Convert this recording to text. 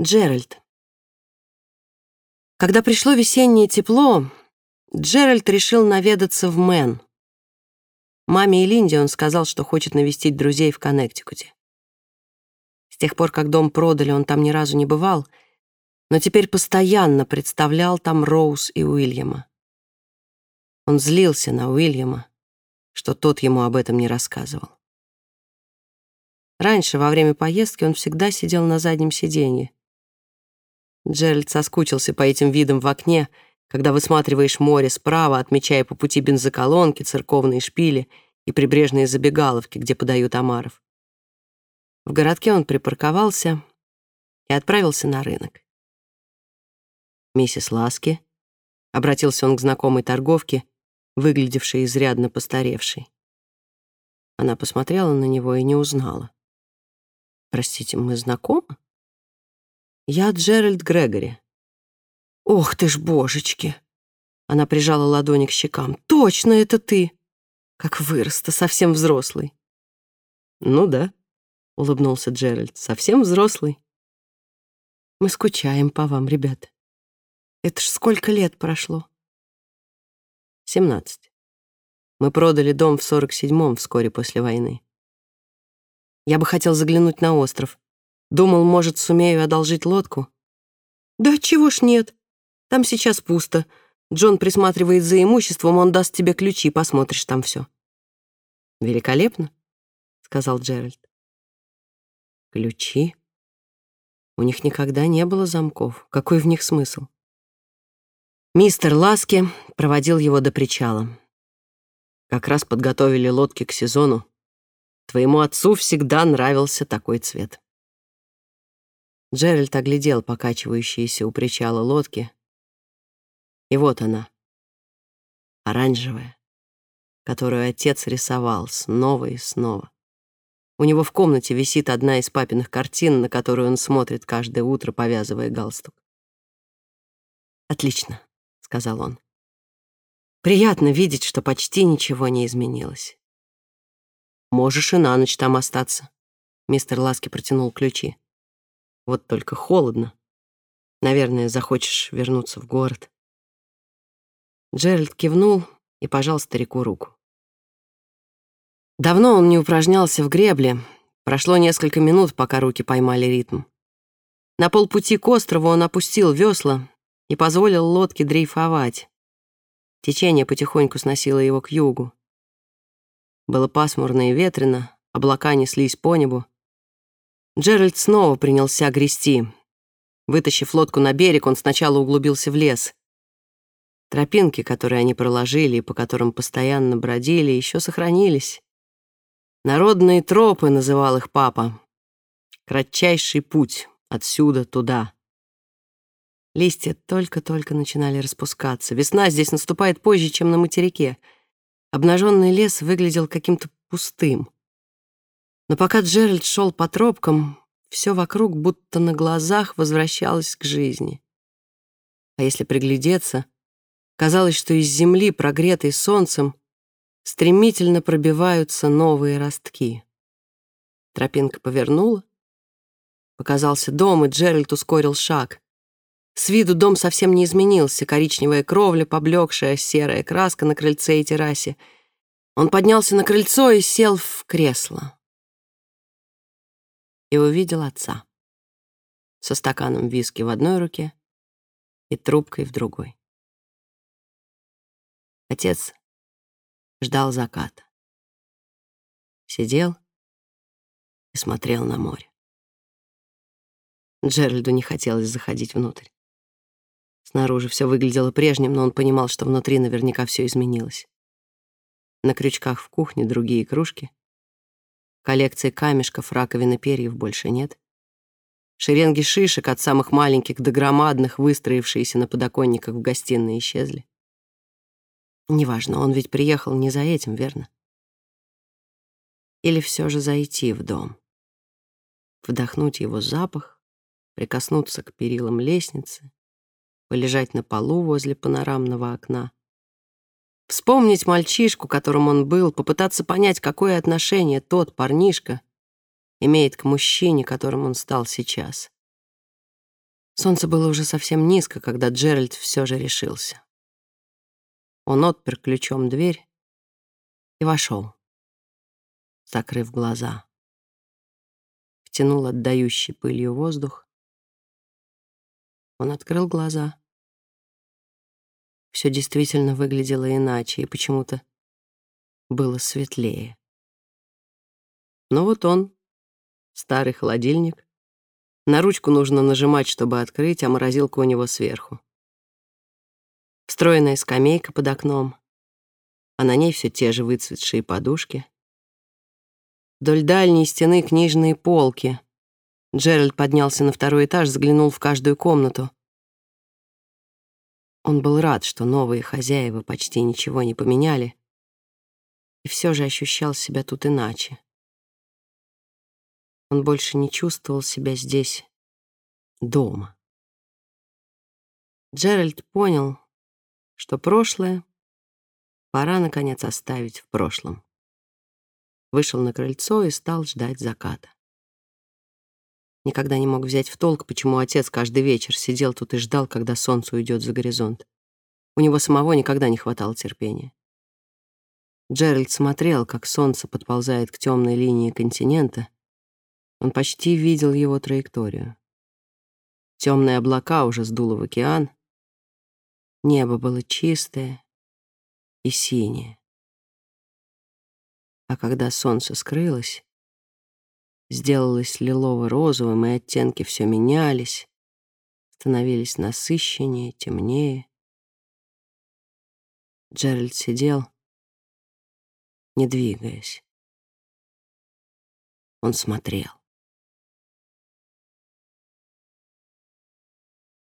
Джеральд. Когда пришло весеннее тепло, Джеральд решил наведаться в Мэн. Маме и Линде он сказал, что хочет навестить друзей в Коннектикуте. С тех пор, как дом продали, он там ни разу не бывал, но теперь постоянно представлял там Роуз и Уильяма. Он злился на Уильяма, что тот ему об этом не рассказывал. Раньше, во время поездки, он всегда сидел на заднем сиденье, Джеральд соскучился по этим видам в окне, когда высматриваешь море справа, отмечая по пути бензоколонки, церковные шпили и прибрежные забегаловки, где подают омаров. В городке он припарковался и отправился на рынок. «Миссис Ласки», — обратился он к знакомой торговке, выглядевшей изрядно постаревшей. Она посмотрела на него и не узнала. «Простите, мы знакомы?» «Я Джеральд Грегори». «Ох ты ж, божечки!» Она прижала ладони к щекам. «Точно, это ты! Как вырос-то, совсем взрослый!» «Ну да», — улыбнулся Джеральд, — «совсем взрослый». «Мы скучаем по вам, ребята. Это ж сколько лет прошло?» «Семнадцать. Мы продали дом в сорок седьмом, вскоре после войны. Я бы хотел заглянуть на остров. Думал, может, сумею одолжить лодку? Да чего ж нет. Там сейчас пусто. Джон присматривает за имуществом, он даст тебе ключи, посмотришь там все. Великолепно, сказал Джеральд. Ключи? У них никогда не было замков. Какой в них смысл? Мистер Ласки проводил его до причала. Как раз подготовили лодки к сезону. Твоему отцу всегда нравился такой цвет. Джеральд оглядел покачивающиеся у причала лодки. И вот она, оранжевая, которую отец рисовал снова и снова. У него в комнате висит одна из папиных картин, на которую он смотрит каждое утро, повязывая галстук. «Отлично», — сказал он. «Приятно видеть, что почти ничего не изменилось». «Можешь и на ночь там остаться», — мистер Ласки протянул ключи. Вот только холодно. Наверное, захочешь вернуться в город. Джеральд кивнул и пожал старику руку. Давно он не упражнялся в гребле. Прошло несколько минут, пока руки поймали ритм. На полпути к острову он опустил весла и позволил лодке дрейфовать. Течение потихоньку сносило его к югу. Было пасмурно и ветрено, облака неслись по небу. Джеральд снова принялся грести. Вытащив лодку на берег, он сначала углубился в лес. Тропинки, которые они проложили и по которым постоянно бродили, еще сохранились. «Народные тропы», — называл их папа. «Кратчайший путь отсюда туда». Листья только-только начинали распускаться. Весна здесь наступает позже, чем на материке. Обнаженный лес выглядел каким-то пустым. Но пока Джеральд шел по тропкам, все вокруг будто на глазах возвращалось к жизни. А если приглядеться, казалось, что из земли, прогретой солнцем, стремительно пробиваются новые ростки. Тропинка повернула, показался дом, и Джеральд ускорил шаг. С виду дом совсем не изменился, коричневая кровля, поблекшая серая краска на крыльце и террасе. Он поднялся на крыльцо и сел в кресло и увидел отца со стаканом виски в одной руке и трубкой в другой. Отец ждал заката. Сидел и смотрел на море. Джеральду не хотелось заходить внутрь. Снаружи все выглядело прежним, но он понимал, что внутри наверняка все изменилось. На крючках в кухне другие кружки — Коллекции камешков, раковин и перьев больше нет. Шеренги шишек от самых маленьких до громадных, выстроившиеся на подоконниках в гостиной, исчезли. Неважно, он ведь приехал не за этим, верно? Или все же зайти в дом, вдохнуть его запах, прикоснуться к перилам лестницы, полежать на полу возле панорамного окна — Вспомнить мальчишку, которым он был, попытаться понять, какое отношение тот парнишка имеет к мужчине, которым он стал сейчас. Солнце было уже совсем низко, когда Джеральд все же решился. Он отпер ключом дверь и вошел, закрыв глаза. Втянул отдающий пылью воздух. Он открыл глаза. Все действительно выглядело иначе и почему-то было светлее. Но вот он, старый холодильник, на ручку нужно нажимать, чтобы открыть, а морозилка у него сверху. Встроенная скамейка под окном, а на ней все те же выцветшие подушки. Вдоль дальней стены книжные полки. Джеральд поднялся на второй этаж, заглянул в каждую комнату. Он был рад, что новые хозяева почти ничего не поменяли, и все же ощущал себя тут иначе. Он больше не чувствовал себя здесь дома. Джеральд понял, что прошлое пора, наконец, оставить в прошлом. Вышел на крыльцо и стал ждать заката. Никогда не мог взять в толк, почему отец каждый вечер сидел тут и ждал, когда солнце уйдет за горизонт. У него самого никогда не хватало терпения. Джеральд смотрел, как солнце подползает к темной линии континента, он почти видел его траекторию. Темные облака уже сдуло в океан. Небо было чистое и синее. А когда солнце скрылось, сделалось лилово-розовым, и оттенки все менялись, становились насыщеннее, темнее. Джеральд сидел, не двигаясь. Он смотрел.